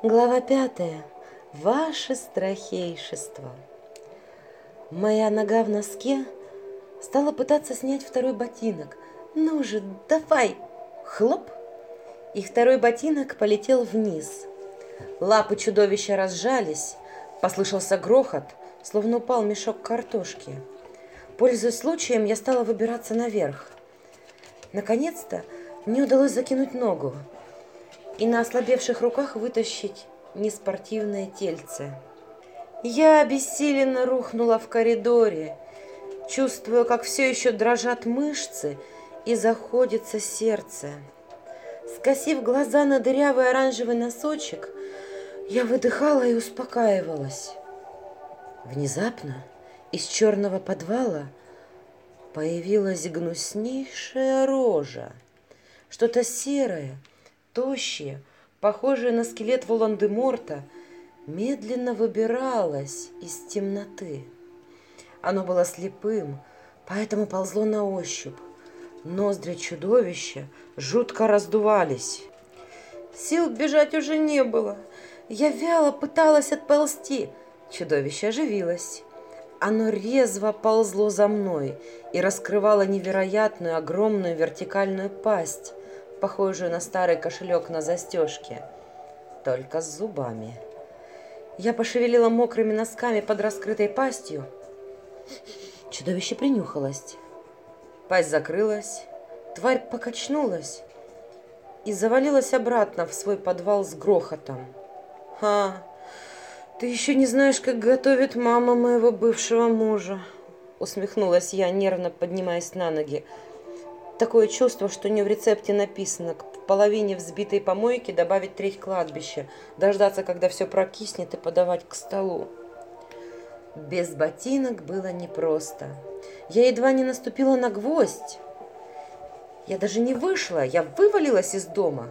Глава пятая. Ваше страхейшество. Моя нога в носке стала пытаться снять второй ботинок. Ну же, давай! Хлоп! И второй ботинок полетел вниз. Лапы чудовища разжались, послышался грохот, словно упал мешок картошки. Пользуясь случаем, я стала выбираться наверх. Наконец-то мне удалось закинуть ногу и на ослабевших руках вытащить неспортивное тельце. Я обессиленно рухнула в коридоре, чувствуя, как все еще дрожат мышцы и заходится сердце. Скосив глаза на дырявый оранжевый носочек, я выдыхала и успокаивалась. Внезапно из черного подвала появилась гнуснейшая рожа. Что-то серое, тощее, похожее на скелет Волан-де-Морта, медленно выбиралось из темноты. Оно было слепым, поэтому ползло на ощупь. Ноздри чудовища жутко раздувались. Сил бежать уже не было. Я вяло пыталась отползти. Чудовище оживилось. Оно резво ползло за мной и раскрывало невероятную огромную вертикальную пасть, похожую на старый кошелек на застежке, только с зубами. Я пошевелила мокрыми носками под раскрытой пастью. Чудовище принюхалось. Пасть закрылась, тварь покачнулась и завалилась обратно в свой подвал с грохотом. «А, ты еще не знаешь, как готовит мама моего бывшего мужа», усмехнулась я, нервно поднимаясь на ноги. Такое чувство, что не в рецепте написано к половине взбитой помойки добавить треть кладбища, дождаться, когда все прокиснет и подавать к столу. Без ботинок было непросто. Я едва не наступила на гвоздь. Я даже не вышла, я вывалилась из дома.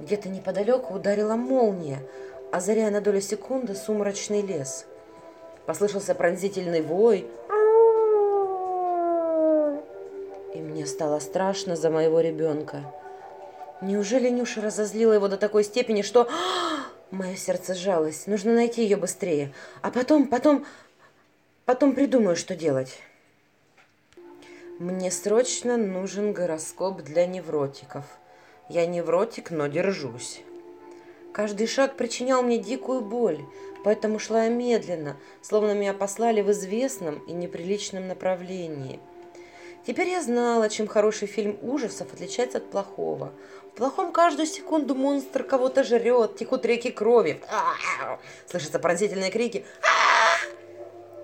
Где-то неподалеку ударила молния, озаряя на долю секунды сумрачный лес. Послышался пронзительный вой, и мне стало страшно за моего ребенка. Неужели Нюша разозлила его до такой степени, что... Мое сердце сжалось. Нужно найти ее быстрее. А потом, потом... Потом придумаю, что делать. Мне срочно нужен гороскоп для невротиков. Я невротик, но держусь. Каждый шаг причинял мне дикую боль, поэтому шла я медленно, словно меня послали в известном и неприличном направлении – Теперь я знала, чем хороший фильм ужасов отличается от плохого. В плохом каждую секунду монстр кого-то жрет, текут реки крови. Слышатся пронзительные крики.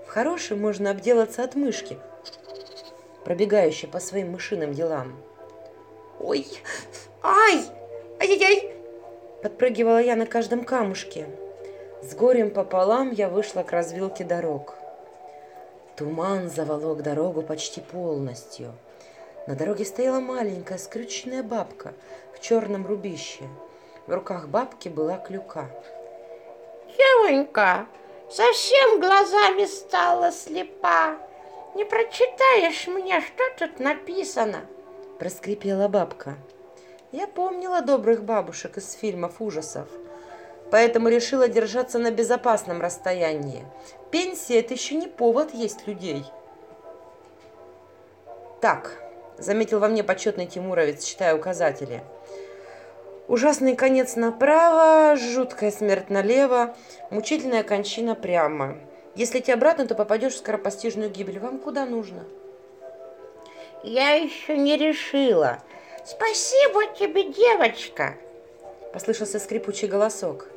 В хорошем можно обделаться от мышки, пробегающей по своим мышиным делам. «Ой! Ай! Ай-яй-яй!» Подпрыгивала я на каждом камушке. С горем пополам я вышла к развилке дорог. Туман заволок дорогу почти полностью. На дороге стояла маленькая скрюченная бабка в черном рубище. В руках бабки была клюка. «Девонька, совсем глазами стала слепа. Не прочитаешь мне, что тут написано?» Проскрипела бабка. Я помнила добрых бабушек из фильмов ужасов – поэтому решила держаться на безопасном расстоянии. Пенсия – это еще не повод есть людей. Так, заметил во мне почетный тимуровец, читая указатели. Ужасный конец направо, жуткая смерть налево, мучительная кончина прямо. Если идти обратно, то попадешь в скоропостижную гибель. Вам куда нужно? Я еще не решила. Спасибо тебе, девочка. Послышался скрипучий голосок.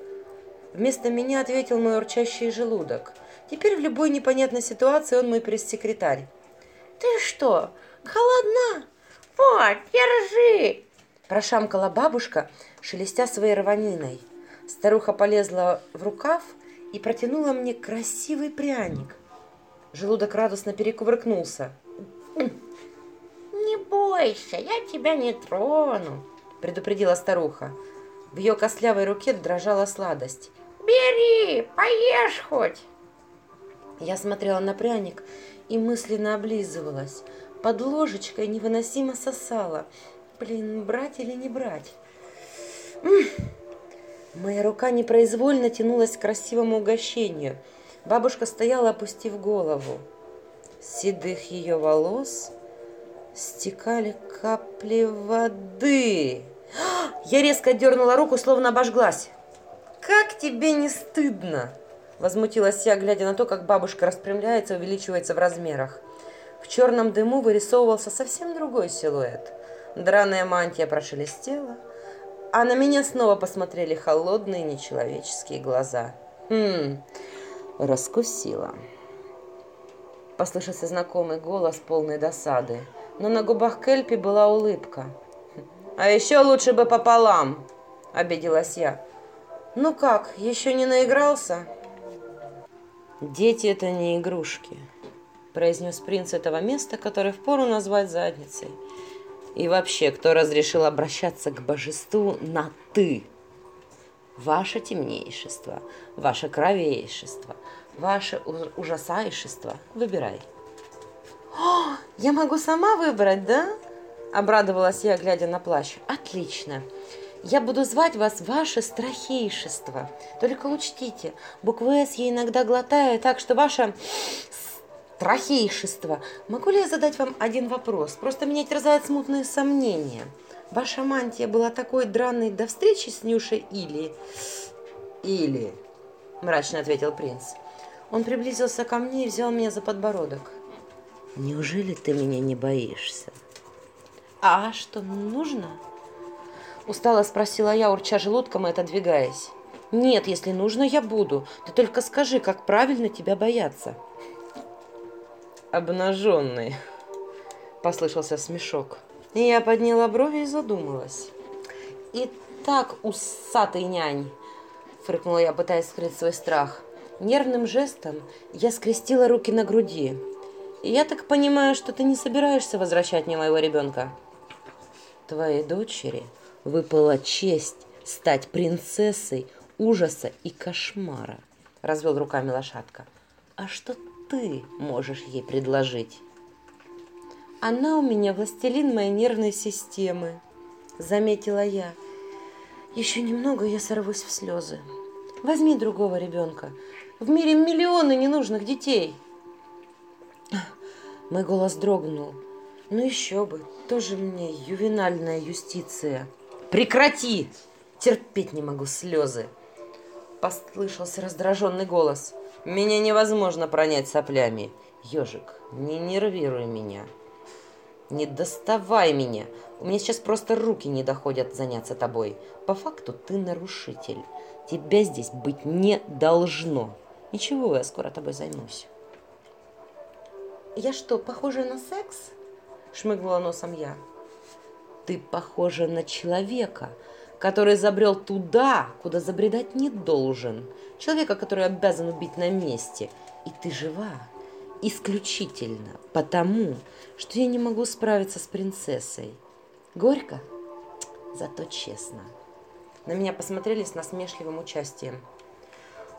Вместо меня ответил мой урчащий желудок. Теперь в любой непонятной ситуации он мой пресс-секретарь. «Ты что, холодна? Вот, держи!» Прошамкала бабушка, шелестя своей рваниной. Старуха полезла в рукав и протянула мне красивый пряник. Желудок радостно перекувыркнулся. «Не бойся, я тебя не трону», — предупредила старуха. В ее костлявой руке дрожала сладость. Бери, поешь хоть. Я смотрела на пряник и мысленно облизывалась. Под ложечкой невыносимо сосала. Блин, брать или не брать? Моя рука непроизвольно тянулась к красивому угощению. Бабушка стояла, опустив голову. С седых ее волос стекали капли воды. Я резко дернула руку, словно обожглась. «Как тебе не стыдно?» Возмутилась я, глядя на то, как бабушка распрямляется, увеличивается в размерах. В черном дыму вырисовывался совсем другой силуэт. Драная мантия прошелестела, а на меня снова посмотрели холодные нечеловеческие глаза. «Хм, раскусила». Послышался знакомый голос полной досады, но на губах Кельпи была улыбка. «А еще лучше бы пополам!» – обиделась я. «Ну как, еще не наигрался?» «Дети – это не игрушки», – произнес принц этого места, которое впору назвать задницей. «И вообще, кто разрешил обращаться к божеству на «ты»?» «Ваше темнейшество, ваше кровейшество, ваше ужасайшество. Выбирай». «О, я могу сама выбрать, да?» – обрадовалась я, глядя на плащ. «Отлично!» Я буду звать вас ваше страхейшество. Только учтите, букву «С» я иногда глотаю, так что ваше страхейшество. Могу ли я задать вам один вопрос? Просто меня терзают смутные сомнения. Ваша мантия была такой драной до встречи с Нюшей или... Или... Мрачно ответил принц. Он приблизился ко мне и взял меня за подбородок. Неужели ты меня не боишься? А что, нужно? Устало спросила я, урча желудком и отодвигаясь. «Нет, если нужно, я буду. Ты только скажи, как правильно тебя бояться». «Обнаженный», — послышался смешок. И я подняла брови и задумалась. «Итак, усатый нянь», — фыркнула я, пытаясь скрыть свой страх. Нервным жестом я скрестила руки на груди. «Я так понимаю, что ты не собираешься возвращать мне моего ребенка?» «Твоей дочери выпала честь стать принцессой ужаса и кошмара, развел руками лошадка. А что ты можешь ей предложить? Она у меня властелин моей нервной системы, заметила я. Еще немного, я сорвусь в слезы. Возьми другого ребенка. В мире миллионы ненужных детей. Мой голос дрогнул. Ну еще бы, тоже мне ювенальная юстиция. Прекрати! Терпеть не могу слезы. Послышался раздраженный голос. Меня невозможно пронять соплями. Ежик, не нервируй меня. Не доставай меня. У меня сейчас просто руки не доходят заняться тобой. По факту ты нарушитель. Тебя здесь быть не должно. Ничего, я скоро тобой займусь. Я что, похожа на секс? Шмыгнула носом я. Ты похожа на человека, который забрел туда, куда забредать не должен. Человека, который обязан убить на месте. И ты жива исключительно потому, что я не могу справиться с принцессой. Горько, зато честно. На меня посмотрели с насмешливым участием.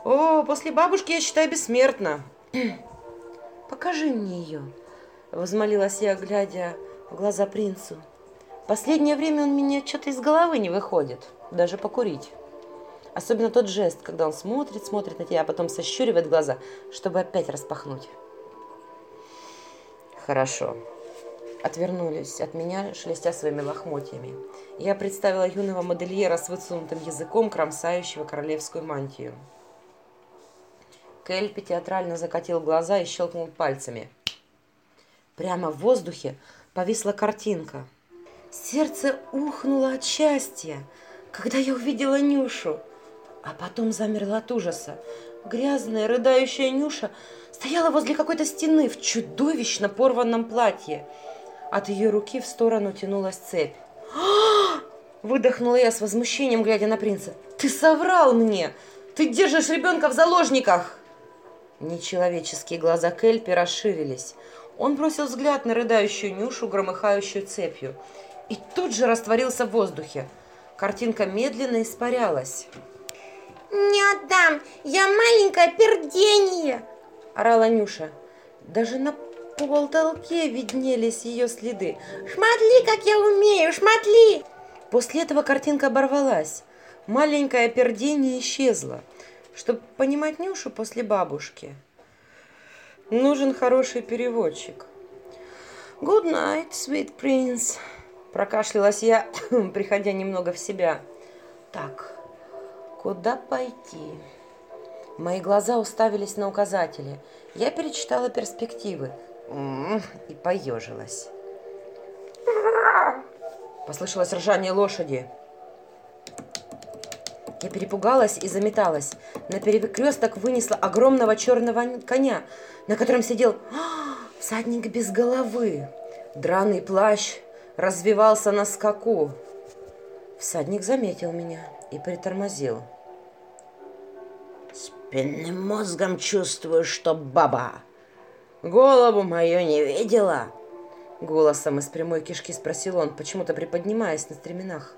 «О, после бабушки я считаю бессмертна!» «Покажи мне ее!» — возмолилась я, глядя в глаза принцу. Последнее время он меня что-то из головы не выходит, даже покурить. Особенно тот жест, когда он смотрит, смотрит на тебя, а потом сощуривает глаза, чтобы опять распахнуть. Хорошо. Отвернулись от меня, шелестя своими лохмотьями. Я представила юного модельера с высунутым языком, кромсающего королевскую мантию. Кельпи театрально закатил глаза и щелкнул пальцами. Прямо в воздухе повисла картинка – Сердце ухнуло от счастья, когда я увидела Нюшу, а потом замерла от ужаса. Грязная, рыдающая Нюша стояла возле какой-то стены в чудовищно порванном платье. От ее руки в сторону тянулась цепь. «А!» Выдохнула я с возмущением, глядя на принца. «Ты соврал мне! Ты держишь ребенка в заложниках!» Нечеловеческие глаза Кельпи расширились. Он бросил взгляд на рыдающую Нюшу, громыхающую цепью и тут же растворился в воздухе. Картинка медленно испарялась. «Не отдам! Я маленькое пердение!» – орала Нюша. Даже на полтолке виднелись ее следы. «Шматли, как я умею! Шматли!» После этого картинка оборвалась. маленькое пердение исчезло, чтобы понимать Нюшу после бабушки. Нужен хороший переводчик. «Good night, sweet prince», – прокашлялась я, приходя немного в себя. «Так, куда пойти?» Мои глаза уставились на указатели. Я перечитала перспективы и поежилась. Послышалось ржание лошади. Я перепугалась и заметалась. На перекресток вынесла огромного черного коня, на котором сидел а, всадник без головы. Драный плащ развивался на скаку. Всадник заметил меня и притормозил. Спинным мозгом чувствую, что баба. Голову мою не видела? Голосом из прямой кишки спросил он, почему-то приподнимаясь на стременах.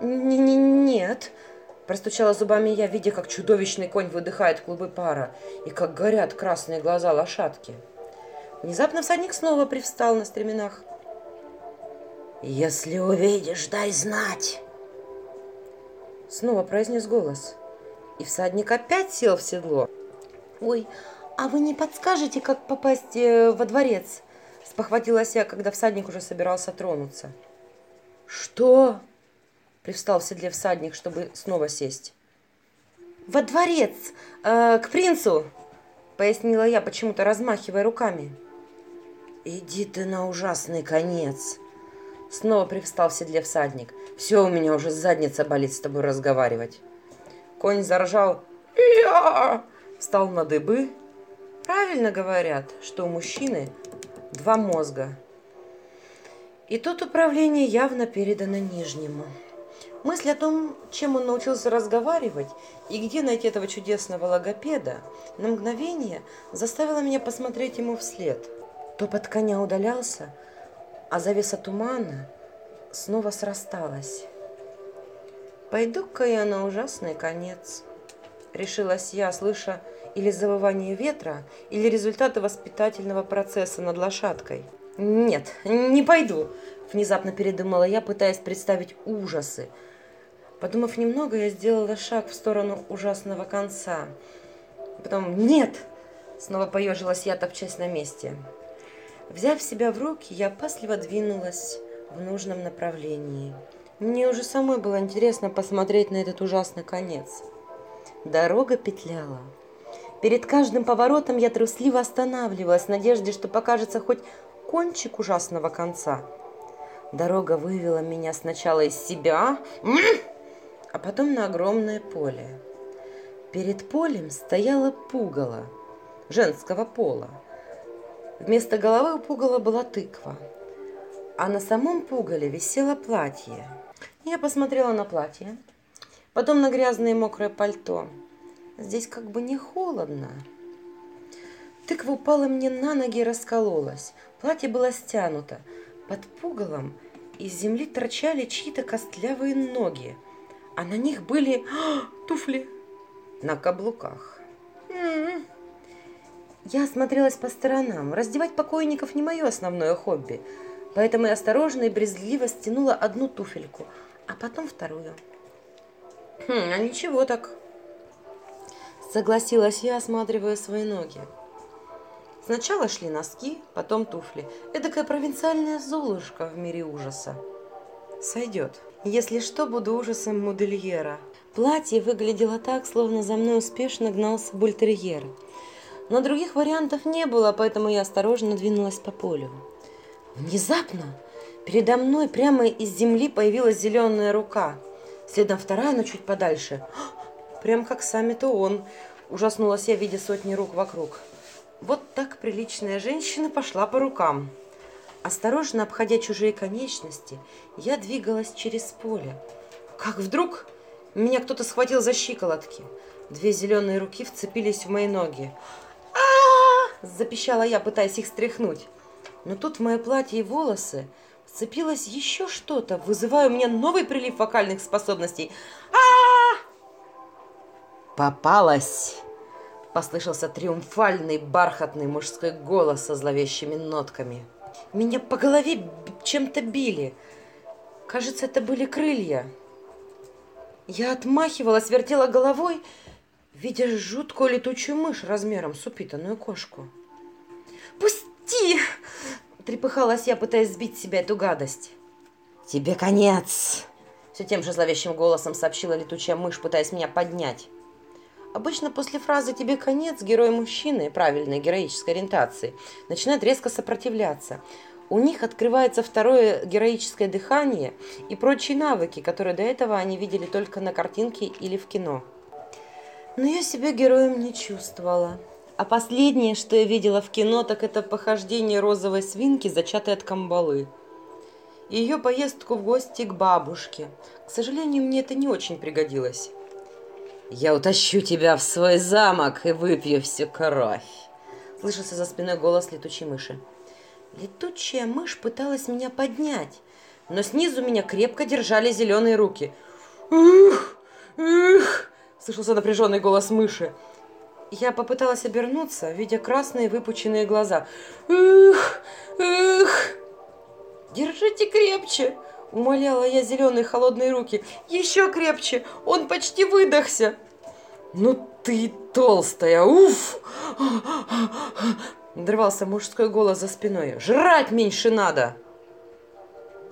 «Нет», – простучала зубами я, видя, как чудовищный конь выдыхает клубы пара и как горят красные глаза лошадки. Внезапно всадник снова привстал на стременах. «Если увидишь, дай знать!» Снова произнес голос. И всадник опять сел в седло. «Ой, а вы не подскажете, как попасть э, во дворец?» Спохватилась я, когда всадник уже собирался тронуться. «Что?» Привстал в седле всадник, чтобы снова сесть. «Во дворец! Э, к принцу!» Пояснила я, почему-то размахивая руками. «Иди ты на ужасный конец!» Снова привстал в седле всадник. «Все, у меня уже задница болит с тобой разговаривать». Конь заржал. «Я!» Встал на дыбы. Правильно говорят, что у мужчины два мозга. И тут управление явно передано нижнему. Мысль о том, чем он научился разговаривать и где найти этого чудесного логопеда, на мгновение заставила меня посмотреть ему вслед. Топот коня удалялся, а завеса тумана снова срасталась. «Пойду-ка я на ужасный конец», — решилась я, слыша или завывание ветра, или результаты воспитательного процесса над лошадкой. «Нет, не пойду», — внезапно передумала я, пытаясь представить ужасы. Подумав немного, я сделала шаг в сторону ужасного конца. Потом «Нет!» — снова поежилась я, топчась на месте. Взяв себя в руки, я опасливо двинулась в нужном направлении. Мне уже самой было интересно посмотреть на этот ужасный конец. Дорога петляла. Перед каждым поворотом я трусливо останавливалась в надежде, что покажется хоть кончик ужасного конца. Дорога вывела меня сначала из себя, а потом на огромное поле. Перед полем стояла пугало женского пола. Вместо головы у пугала была тыква, а на самом пугале висело платье – я посмотрела на платье, потом на грязное мокрое пальто. Здесь как бы не холодно. Тыква упала мне на ноги и раскололась. Платье было стянуто. Под пугалом из земли торчали чьи-то костлявые ноги, а на них были а, туфли на каблуках. Я осмотрелась по сторонам. Раздевать покойников не мое основное хобби, поэтому я осторожно и брезгливо стянула одну туфельку – а потом вторую. Хм, а ничего так. Согласилась я, осматривая свои ноги. Сначала шли носки, потом туфли. Эдакая провинциальная золушка в мире ужаса. Сойдет. Если что, буду ужасом модельера. Платье выглядело так, словно за мной успешно гнался бультерьер. Но других вариантов не было, поэтому я осторожно двинулась по полю. Внезапно Передо мной прямо из земли появилась зеленая рука. Следом вторая, но чуть подальше. Прям как сами-то он. Ужаснулась я, видя сотни рук вокруг. Вот так приличная женщина пошла по рукам. Осторожно обходя чужие конечности, я двигалась через поле. Как вдруг меня кто-то схватил за щиколотки. Две зеленые руки вцепились в мои ноги. А запищала я, пытаясь их стряхнуть. Но тут в мое платье и волосы Сцепилось еще что-то, вызывая у меня новый прилив вокальных способностей. а «Попалась!» Послышался триумфальный бархатный мужской голос со зловещими нотками. Меня по голове чем-то били. Кажется, это были крылья. Я отмахивалась, вертела головой, видя жуткую летучую мышь размером с упитанную кошку. «Пусти!» – трепыхалась я, пытаясь сбить себя эту гадость. «Тебе конец!» – все тем же зловещим голосом сообщила летучая мышь, пытаясь меня поднять. Обычно после фразы «тебе конец» герой мужчины правильной героической ориентации начинает резко сопротивляться. У них открывается второе героическое дыхание и прочие навыки, которые до этого они видели только на картинке или в кино. Но я себя героем не чувствовала. А последнее, что я видела в кино, так это похождение розовой свинки, зачатой от камбалы. И ее поездку в гости к бабушке. К сожалению, мне это не очень пригодилось. «Я утащу тебя в свой замок и выпью всю кровь!» Слышался за спиной голос летучей мыши. Летучая мышь пыталась меня поднять, но снизу меня крепко держали зеленые руки. «Ух! Ух!» – слышался напряженный голос мыши. Я попыталась обернуться, видя красные выпученные глаза. «Ух! Ух!» «Держите крепче!» – умоляла я зеленые холодные руки. «Еще крепче! Он почти выдохся!» «Ну ты толстая! Уф!» Надрывался мужской голос за спиной. «Жрать меньше надо!»